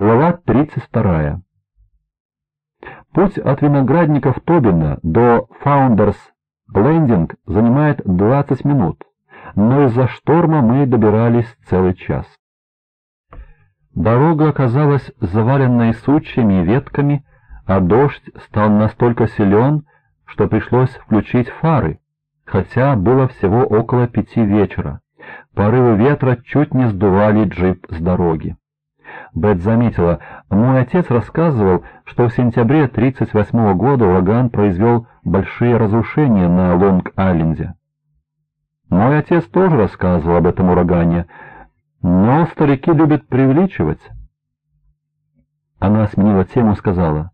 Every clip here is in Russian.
Глава 32. Путь от виноградников Тобина до Founders Landing занимает 20 минут, но из-за шторма мы добирались целый час. Дорога оказалась заваленной сучьями и ветками, а дождь стал настолько силен, что пришлось включить фары, хотя было всего около пяти вечера. Порывы ветра чуть не сдували джип с дороги. Бет заметила, мой отец рассказывал, что в сентябре 1938 года ураган произвел большие разрушения на Лонг-Айленде. Мой отец тоже рассказывал об этом урагане, но старики любят преувеличивать. Она сменила тему и сказала,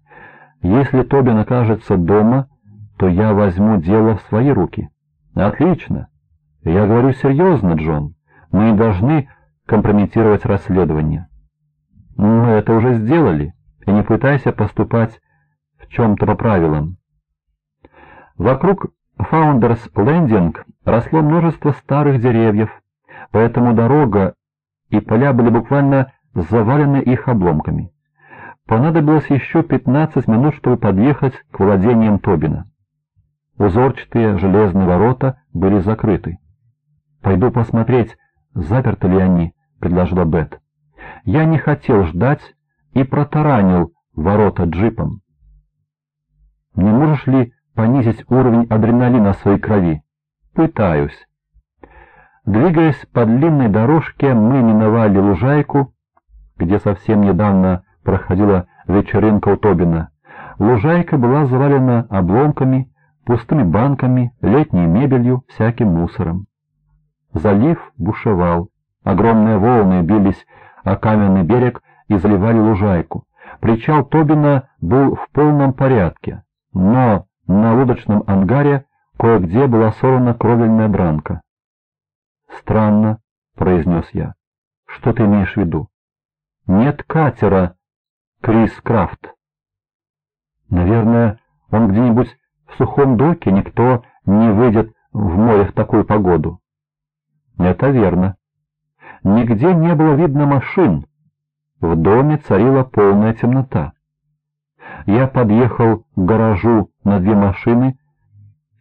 «Если Тобин окажется дома, то я возьму дело в свои руки». «Отлично. Я говорю серьезно, Джон. Мы не должны компрометировать расследование». Мы это уже сделали, и не пытайся поступать в чем-то по правилам. Вокруг Founders Landing росло множество старых деревьев, поэтому дорога и поля были буквально завалены их обломками. Понадобилось еще 15 минут, чтобы подъехать к владениям Тобина. Узорчатые железные ворота были закрыты. «Пойду посмотреть, заперты ли они», — предложила Бет. Я не хотел ждать и протаранил ворота джипом. Не можешь ли понизить уровень адреналина в своей крови? Пытаюсь. Двигаясь по длинной дорожке, мы миновали лужайку, где совсем недавно проходила вечеринка у Тобина. Лужайка была завалена обломками, пустыми банками, летней мебелью, всяким мусором. Залив бушевал, огромные волны бились а каменный берег и заливали лужайку. Причал Тобина был в полном порядке, но на лодочном ангаре кое-где была сорвана кровельная дранка. «Странно», — произнес я. «Что ты имеешь в виду?» «Нет катера, Крис Крафт». «Наверное, он где-нибудь в сухом доке, никто не выйдет в море в такую погоду». «Это верно. Нигде не было видно машин. В доме царила полная темнота. Я подъехал к гаражу на две машины,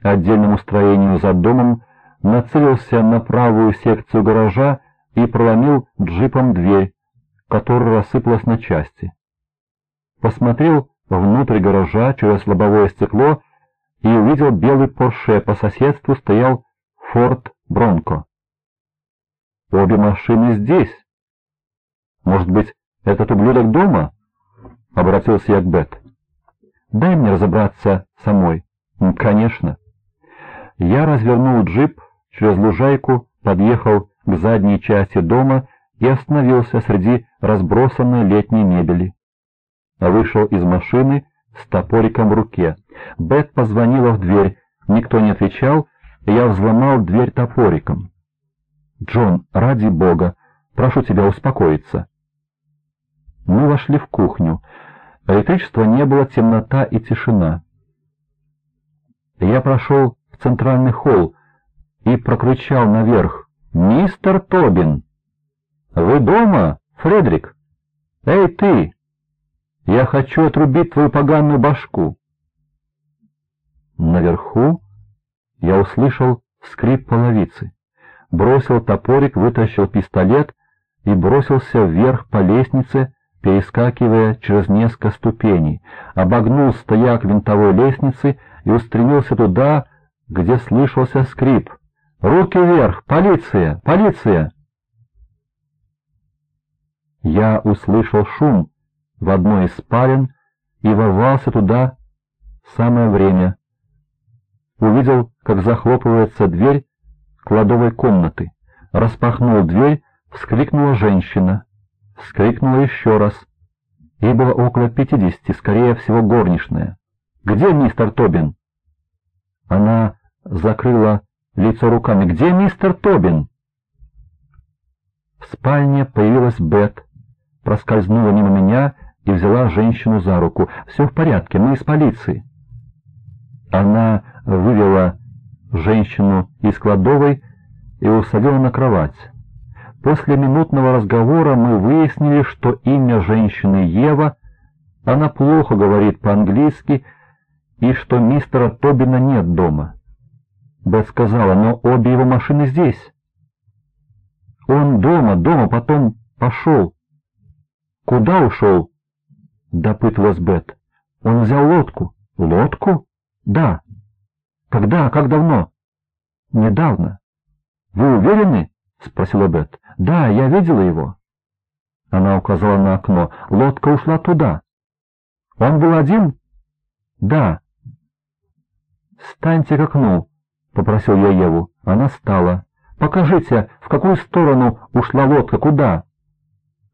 отдельному строению за домом, нацелился на правую секцию гаража и проломил джипом дверь, которая рассыпалась на части. Посмотрел внутрь гаража через лобовое стекло и увидел белый Порше, по соседству стоял Форд Бронко. Обе машины здесь. Может быть, этот ублюдок дома? Обратился я к Бет. Дай мне разобраться самой. Конечно. Я развернул джип через лужайку, подъехал к задней части дома и остановился среди разбросанной летней мебели. Вышел из машины с топориком в руке. Бет позвонила в дверь, никто не отвечал, я взломал дверь топориком. «Джон, ради бога, прошу тебя успокоиться». Мы вошли в кухню. Электричества не было, темнота и тишина. Я прошел в центральный холл и прокричал наверх. «Мистер Тобин! Вы дома, Фредерик? Эй, ты! Я хочу отрубить твою поганую башку!» Наверху я услышал скрип половицы бросил топорик, вытащил пистолет и бросился вверх по лестнице, перескакивая через несколько ступеней, обогнул стояк винтовой лестницы и устремился туда, где слышался скрип. «Руки вверх! Полиция! Полиция!» Я услышал шум в одной из спален и ворвался туда в самое время. Увидел, как захлопывается дверь, кладовой комнаты. Распахнул дверь, вскрикнула женщина. Вскрикнула еще раз. Ей было около пятидесяти, скорее всего, горничная. «Где мистер Тобин?» Она закрыла лицо руками. «Где мистер Тобин?» В спальне появилась Бет, проскользнула мимо меня и взяла женщину за руку. «Все в порядке, мы из полиции». Она вывела женщину из кладовой и усадила на кровать. После минутного разговора мы выяснили, что имя женщины Ева, она плохо говорит по-английски, и что мистера Тобина нет дома. Бет сказала, но обе его машины здесь. Он дома, дома, потом пошел. Куда ушел? Допытывалась Бет. Он взял лодку. Лодку? Да. Когда? Как давно? Недавно. Вы уверены? Спросила Бет. Да, я видела его. Она указала на окно. Лодка ушла туда. Он был один? Да. «Станьте к окну», — попросил я Еву. Она встала. «Покажите, в какую сторону ушла лодка, куда?»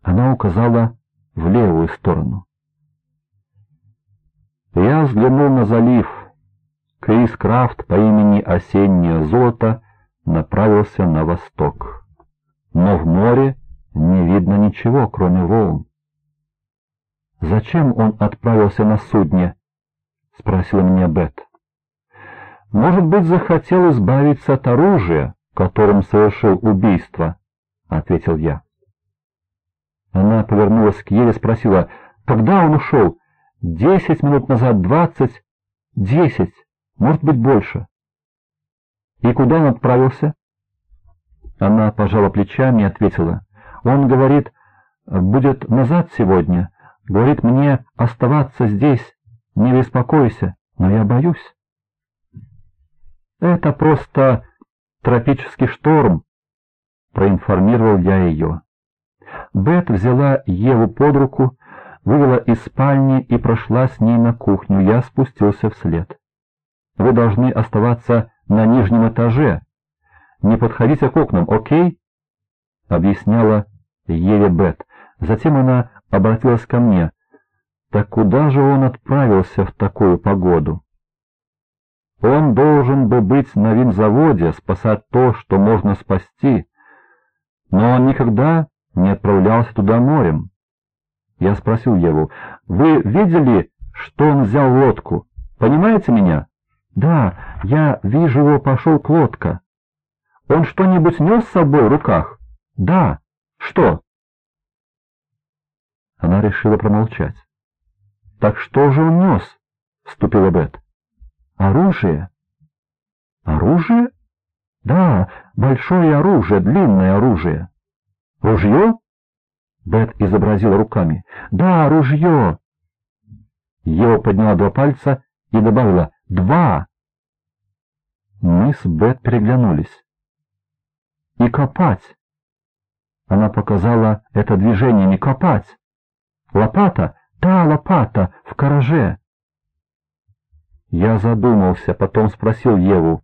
Она указала в левую сторону. Я взглянул на залив. Крис Крафт по имени Осеннее Золото направился на восток. Но в море не видно ничего, кроме волн. «Зачем он отправился на судне?» — спросила меня Бет. «Может быть, захотел избавиться от оружия, которым совершил убийство», — ответил я. Она повернулась к Еве и спросила, «Когда он ушел? Десять минут назад, двадцать? Десять, может быть, больше». «И куда он отправился?» Она пожала плечами и ответила, «Он говорит, будет назад сегодня, говорит мне оставаться здесь, не беспокойся, но я боюсь». «Это просто тропический шторм», — проинформировал я ее. Бет взяла Еву под руку, вывела из спальни и прошла с ней на кухню. Я спустился вслед. «Вы должны оставаться на нижнем этаже. Не подходите к окнам, окей?» — объясняла Еве Бет. Затем она обратилась ко мне. «Так куда же он отправился в такую погоду?» Он должен бы быть на винзаводе, спасать то, что можно спасти, но он никогда не отправлялся туда морем. Я спросил его, «Вы видели, что он взял лодку? Понимаете меня?» «Да, я вижу его, пошел к лодка». «Он что-нибудь нес с собой в руках?» «Да». «Что?» Она решила промолчать. «Так что же он нес?» — вступила Бет. Оружие? Оружие? Да, большое оружие, длинное оружие. Ружье? Бет изобразила руками. Да, ружье. Ева подняла два пальца и добавила «два». Мы с Бет переглянулись. «И копать!» Она показала это движениями «копать». «Лопата? Да, лопата, в гараже. Я задумался, потом спросил Еву.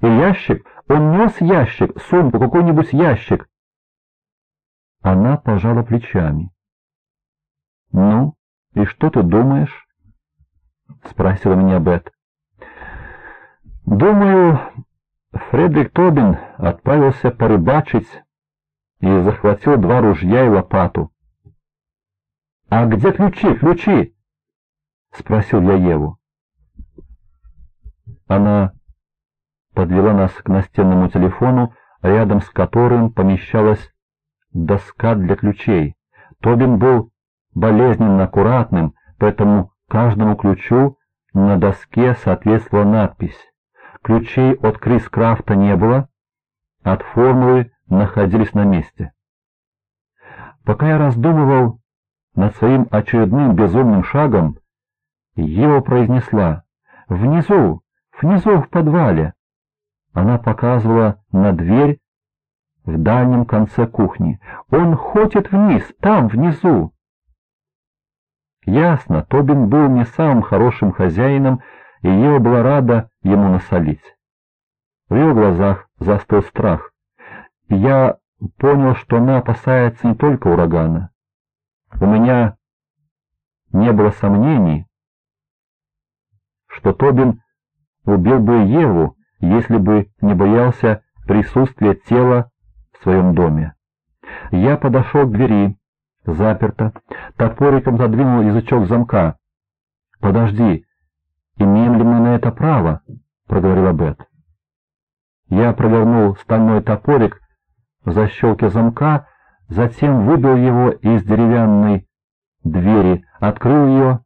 «И ящик? Он нес ящик, сумку, какой-нибудь ящик?» Она пожала плечами. «Ну, и что ты думаешь?» — спросила меня Бет. «Думаю, Фредерик Тобин отправился порыбачить и захватил два ружья и лопату». «А где ключи, ключи?» — спросил я Еву. Она подвела нас к настенному телефону, рядом с которым помещалась доска для ключей. Тобин был болезненно аккуратным, поэтому каждому ключу на доске соответствовала надпись. Ключей от Крис Крафта не было, от формулы находились на месте. Пока я раздумывал над своим очередным безумным шагом, его произнесла «Внизу, Внизу в подвале. Она показывала на дверь в дальнем конце кухни. Он ходит вниз, там, внизу. Ясно, Тобин был не самым хорошим хозяином, и Ева была рада ему насолить. В ее глазах застыл страх. я понял, что она опасается не только урагана. У меня не было сомнений, что Тобин убил бы Еву, если бы не боялся присутствия тела в своем доме. Я подошел к двери, заперто, топориком задвинул язычок замка. «Подожди, имеем ли мы на это право?» — проговорила Бет. Я провернул стальной топорик, в защелке замка, затем выбил его из деревянной двери, открыл ее,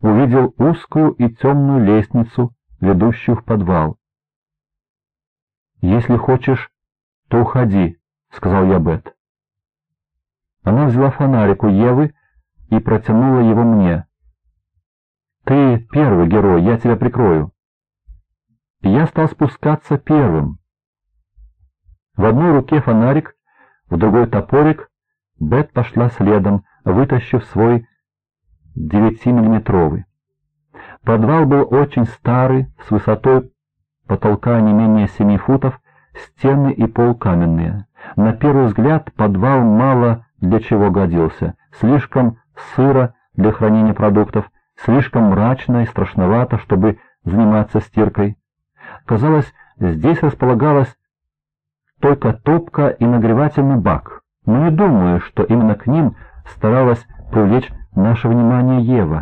увидел узкую и темную лестницу, ведущую в подвал. «Если хочешь, то уходи», — сказал я Бет. Она взяла фонарик у Евы и протянула его мне. «Ты первый герой, я тебя прикрою». Я стал спускаться первым. В одной руке фонарик, в другой топорик. Бет пошла следом, вытащив свой девятимиллиметровый. Подвал был очень старый, с высотой потолка не менее семи футов, стены и пол каменные. На первый взгляд подвал мало для чего годился, слишком сыро для хранения продуктов, слишком мрачно и страшновато, чтобы заниматься стиркой. Казалось, здесь располагалась только топка и нагревательный бак, но не думаю, что именно к ним старалась привлечь наше внимание Ева.